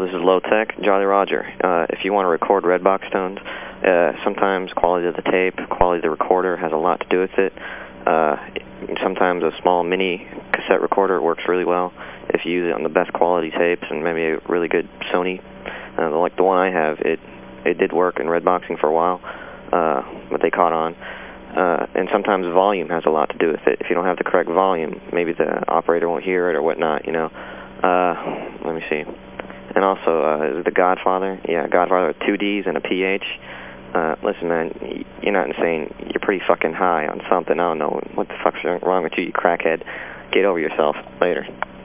This is Low Tech, Jolly Roger. Uh, if you want to record Redbox tones, uh, sometimes quality of the tape, quality of the recorder has a lot to do with it. Uh, sometimes a small mini cassette recorder works really well if you use it on the best quality tapes and maybe a really good Sony. Uh, like the one I have, it, it did work in red Redboxing for a while, uh, but they caught on. Uh, and sometimes volume has a lot to do with it. If you don't have the correct volume, maybe the operator won't hear it or whatnot, you know. Uh, let me see. And also, uh, The Godfather. Yeah, Godfather with two Ds and a PH. Uh, listen, man, you're not insane. You're pretty fucking high on something. I don't know what the fuck's wrong with you, you crackhead. Get over yourself. Later.